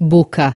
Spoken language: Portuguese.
boca.